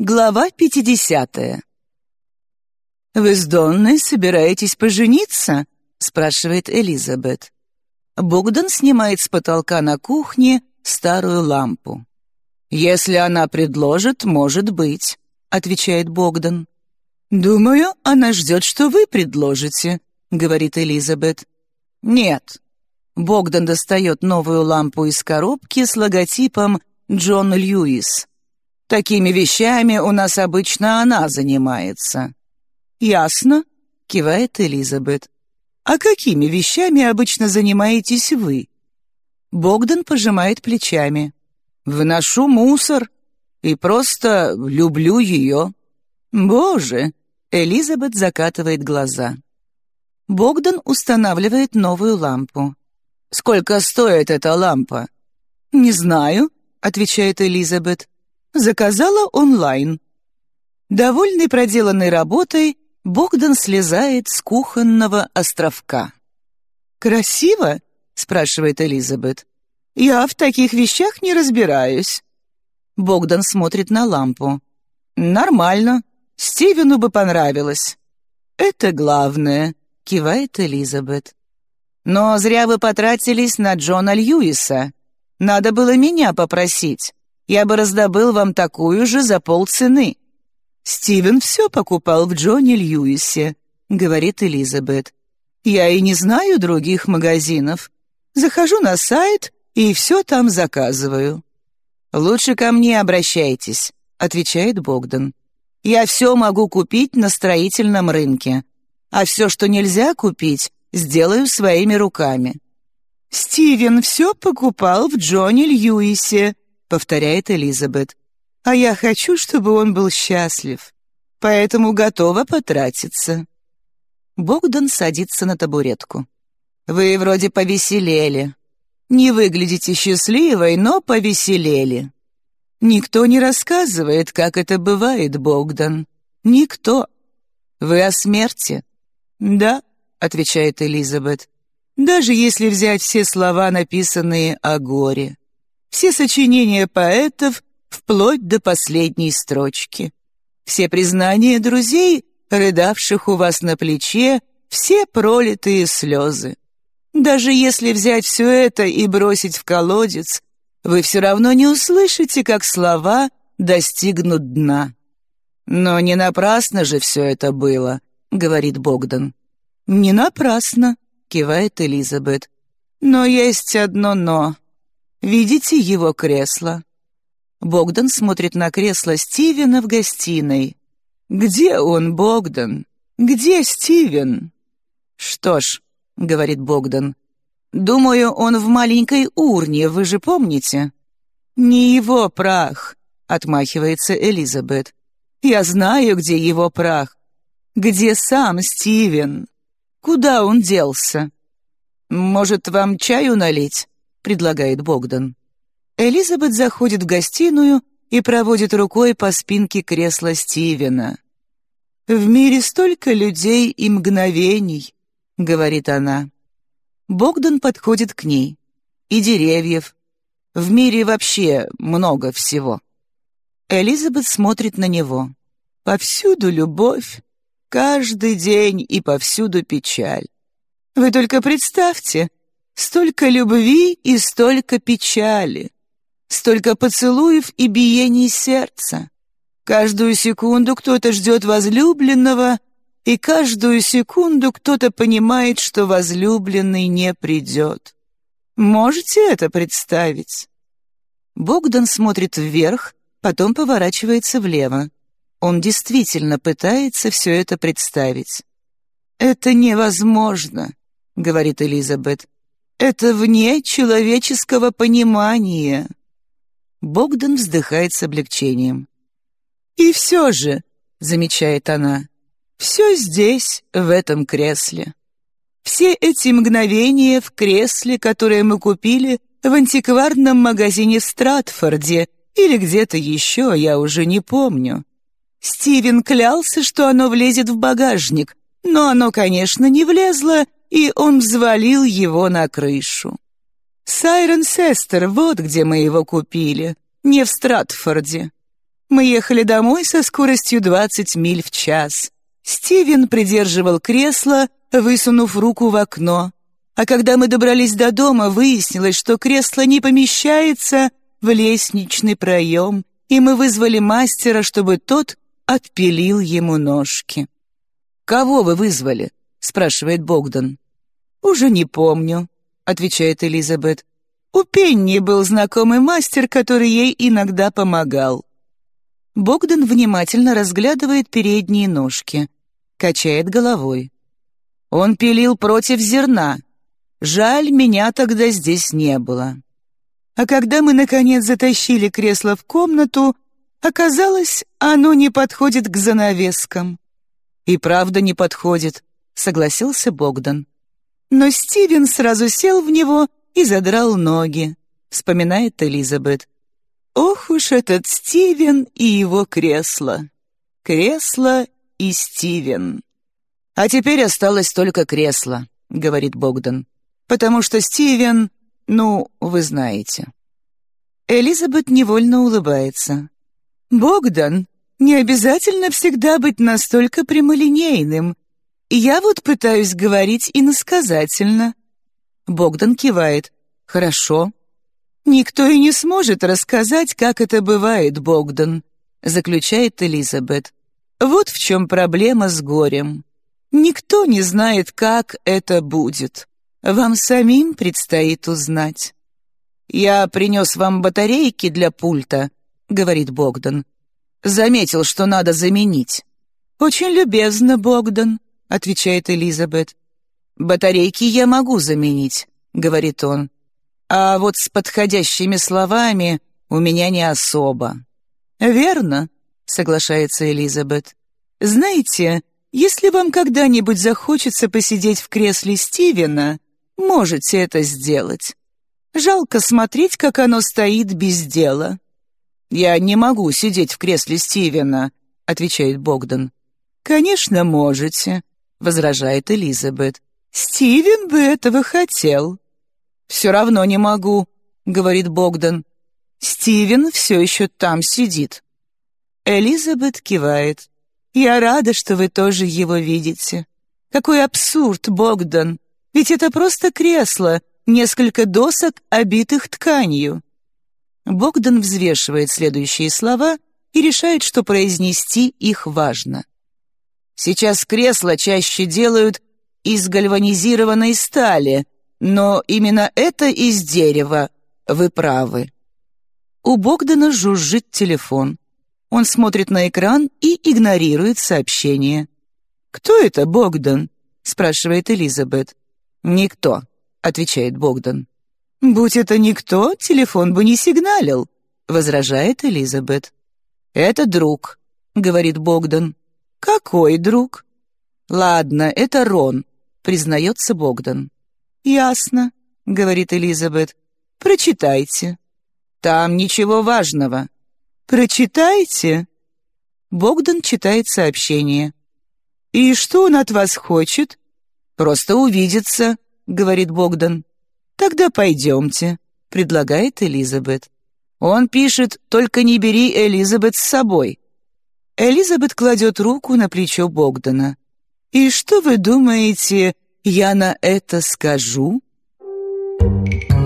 Глава 50. «Вы с Донной собираетесь пожениться?» — спрашивает Элизабет. Богдан снимает с потолка на кухне старую лампу. «Если она предложит, может быть», — отвечает Богдан. «Думаю, она ждет, что вы предложите», — говорит Элизабет. «Нет». Богдан достает новую лампу из коробки с логотипом «Джон Льюис». Такими вещами у нас обычно она занимается». «Ясно», — кивает Элизабет. «А какими вещами обычно занимаетесь вы?» Богдан пожимает плечами. «Выношу мусор и просто люблю ее». «Боже!» — Элизабет закатывает глаза. Богдан устанавливает новую лампу. «Сколько стоит эта лампа?» «Не знаю», — отвечает Элизабет. Заказала онлайн. Довольный проделанной работой, Богдан слезает с кухонного островка. «Красиво?» — спрашивает Элизабет. «Я в таких вещах не разбираюсь». Богдан смотрит на лампу. «Нормально. Стивену бы понравилось». «Это главное», — кивает Элизабет. «Но зря вы потратились на Джона Льюиса. Надо было меня попросить я бы раздобыл вам такую же за полцены». «Стивен все покупал в Джонни Льюисе», — говорит Элизабет. «Я и не знаю других магазинов. Захожу на сайт и все там заказываю». «Лучше ко мне обращайтесь», — отвечает Богдан. «Я все могу купить на строительном рынке, а все, что нельзя купить, сделаю своими руками». «Стивен все покупал в Джонни Льюисе», — повторяет Элизабет. «А я хочу, чтобы он был счастлив, поэтому готова потратиться». Богдан садится на табуретку. «Вы вроде повеселели. Не выглядите счастливой, но повеселели». «Никто не рассказывает, как это бывает, Богдан. Никто. Вы о смерти?» «Да», — отвечает Элизабет. «Даже если взять все слова, написанные о горе все сочинения поэтов вплоть до последней строчки, все признания друзей, рыдавших у вас на плече, все пролитые слезы. Даже если взять все это и бросить в колодец, вы все равно не услышите, как слова достигнут дна. «Но не напрасно же все это было», — говорит Богдан. «Не напрасно», — кивает Элизабет. «Но есть одно «но». Видите его кресло?» Богдан смотрит на кресло Стивена в гостиной. «Где он, Богдан? Где Стивен?» «Что ж», — говорит Богдан, — «думаю, он в маленькой урне, вы же помните?» «Не его прах», — отмахивается Элизабет. «Я знаю, где его прах. Где сам Стивен? Куда он делся? Может, вам чаю налить?» Предлагает Богдан. Элизабет заходит в гостиную и проводит рукой по спинке кресла Стивена. «В мире столько людей и мгновений», — говорит она. Богдан подходит к ней. И деревьев. В мире вообще много всего. Элизабет смотрит на него. Повсюду любовь, каждый день и повсюду печаль. Вы только представьте, Столько любви и столько печали, столько поцелуев и биений сердца. Каждую секунду кто-то ждет возлюбленного, и каждую секунду кто-то понимает, что возлюбленный не придет. Можете это представить? Богдан смотрит вверх, потом поворачивается влево. Он действительно пытается все это представить. «Это невозможно», — говорит Элизабет. Это вне человеческого понимания. Богдан вздыхает с облегчением. И все же, замечает она, все здесь, в этом кресле. Все эти мгновения в кресле, которое мы купили в антикварном магазине в Стратфорде или где-то еще, я уже не помню. Стивен клялся, что оно влезет в багажник, но оно, конечно, не влезло, и он взвалил его на крышу. Сайрон Сестер, вот где мы его купили, не в Стратфорде. Мы ехали домой со скоростью 20 миль в час. Стивен придерживал кресло, высунув руку в окно. А когда мы добрались до дома, выяснилось, что кресло не помещается в лестничный проем, и мы вызвали мастера, чтобы тот отпилил ему ножки. «Кого вы вызвали?» — спрашивает Богдан. «Уже не помню», — отвечает Элизабет. «У Пенни был знакомый мастер, который ей иногда помогал». Богдан внимательно разглядывает передние ножки, качает головой. «Он пилил против зерна. Жаль, меня тогда здесь не было». А когда мы, наконец, затащили кресло в комнату, оказалось, оно не подходит к занавескам. «И правда не подходит», — согласился Богдан. Но Стивен сразу сел в него и задрал ноги, вспоминает Элизабет. Ох уж этот Стивен и его кресло. Кресло и Стивен. А теперь осталось только кресло, говорит Богдан. Потому что Стивен, ну, вы знаете. Элизабет невольно улыбается. «Богдан, не обязательно всегда быть настолько прямолинейным. Я вот пытаюсь говорить иносказательно». Богдан кивает. «Хорошо». «Никто и не сможет рассказать, как это бывает, Богдан», заключает Элизабет. «Вот в чем проблема с горем. Никто не знает, как это будет. Вам самим предстоит узнать». «Я принес вам батарейки для пульта», — говорит Богдан. «Заметил, что надо заменить». «Очень любезно, Богдан», — отвечает Элизабет. «Батарейки я могу заменить», — говорит он. «А вот с подходящими словами у меня не особо». «Верно», — соглашается Элизабет. «Знаете, если вам когда-нибудь захочется посидеть в кресле Стивена, можете это сделать. Жалко смотреть, как оно стоит без дела». «Я не могу сидеть в кресле Стивена», — отвечает Богдан. «Конечно, можете», — возражает Элизабет. «Стивен бы этого хотел». «Все равно не могу», — говорит Богдан. «Стивен все еще там сидит». Элизабет кивает. «Я рада, что вы тоже его видите. Какой абсурд, Богдан! Ведь это просто кресло, несколько досок, обитых тканью». Богдан взвешивает следующие слова и решает, что произнести их важно. Сейчас кресла чаще делают из гальванизированной стали, но именно это из дерева, вы правы. У Богдана жужжит телефон. Он смотрит на экран и игнорирует сообщение. «Кто это Богдан?» — спрашивает Элизабет. «Никто», — отвечает Богдан. «Будь это никто, телефон бы не сигналил», — возражает Элизабет. «Это друг», — говорит Богдан. «Какой друг?» «Ладно, это Рон», — признается Богдан. «Ясно», — говорит Элизабет. «Прочитайте». «Там ничего важного». «Прочитайте». Богдан читает сообщение. «И что он от вас хочет?» «Просто увидеться», — говорит Богдан. «Тогда пойдемте», — предлагает Элизабет. Он пишет «Только не бери Элизабет с собой». Элизабет кладет руку на плечо Богдана. «И что вы думаете, я на это скажу?» Thank you.